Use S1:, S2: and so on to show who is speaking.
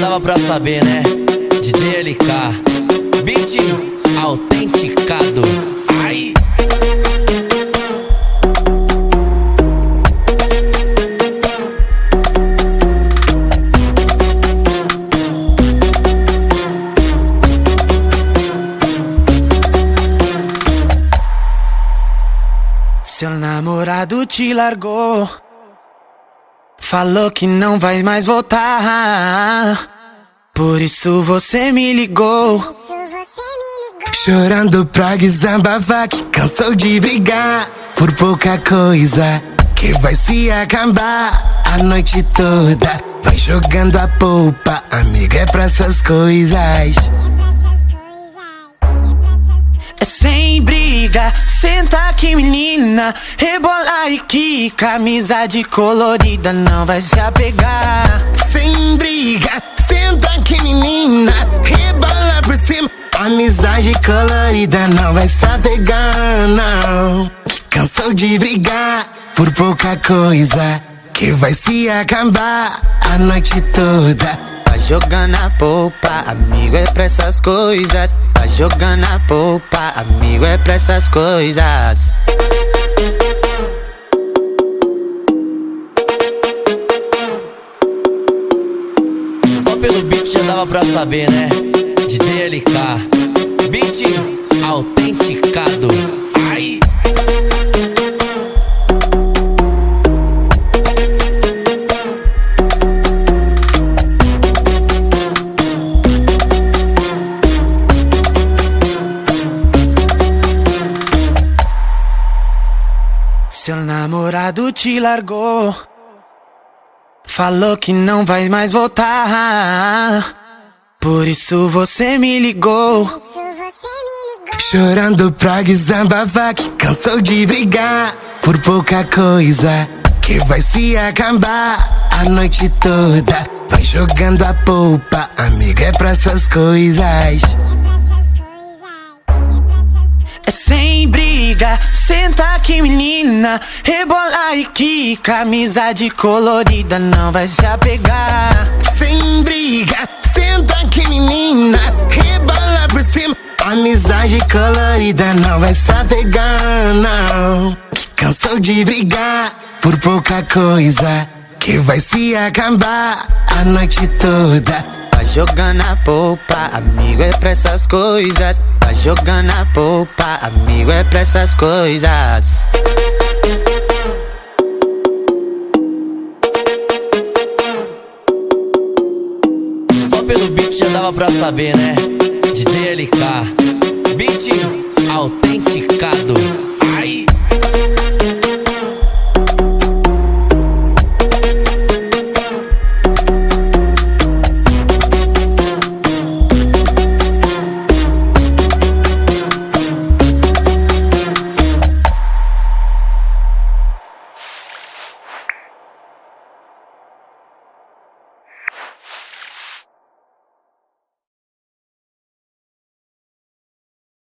S1: dava pra saber, né? DJ LK, beat autenticado. Ai!
S2: Seu namorado te largou. Falou que não vai mais voltar. Por isso você me ligou. Chorando pra desabafar que cansou de brigar por pouca coisa que vai se acabar a noite toda. Vai jogando a polpa, amiga, é pra essas coisas. É sem briga, senta aqui menina Rebola e quica, amizade colorida não vai se apegar. Sem briga, senta aqui menina. Rebola por cima, amizade colorida não vai se apegar não. Cansou de brigar por pouca coisa Que vai se acabar a noite toda. Vai jogando a polpa, amigo é pra essas coisas. Vai jogando a polpa, amigo é pra essas coisas.
S1: Pelo beat já dava pra saber, né? DJ LK, beat autenticado. Ai!
S2: Seu namorado te largou. Falou que não vai mais voltar. Por isso você me ligou. Chorando pra desabafar que cansou de brigar por pouca coisa que vai se acabar a noite toda. Vai jogando a polpa, amiga, é pra essas coisas. Briga, senta aqui menina. Rebola e quica, amizade colorida não vai se apegar. Sem briga, senta aqui menina. Rebola por cima, amizade colorida não vai se apegar não. Cansou de brigar por pouca coisa Que vai se acabar a noite toda Vai jogando a polpa, amigo é pra essas coisas. Vai jogando a polpa, amigo é pra essas coisas.
S1: Só pelo beat já dava pra saber, né? DJ LK, beat autenticado.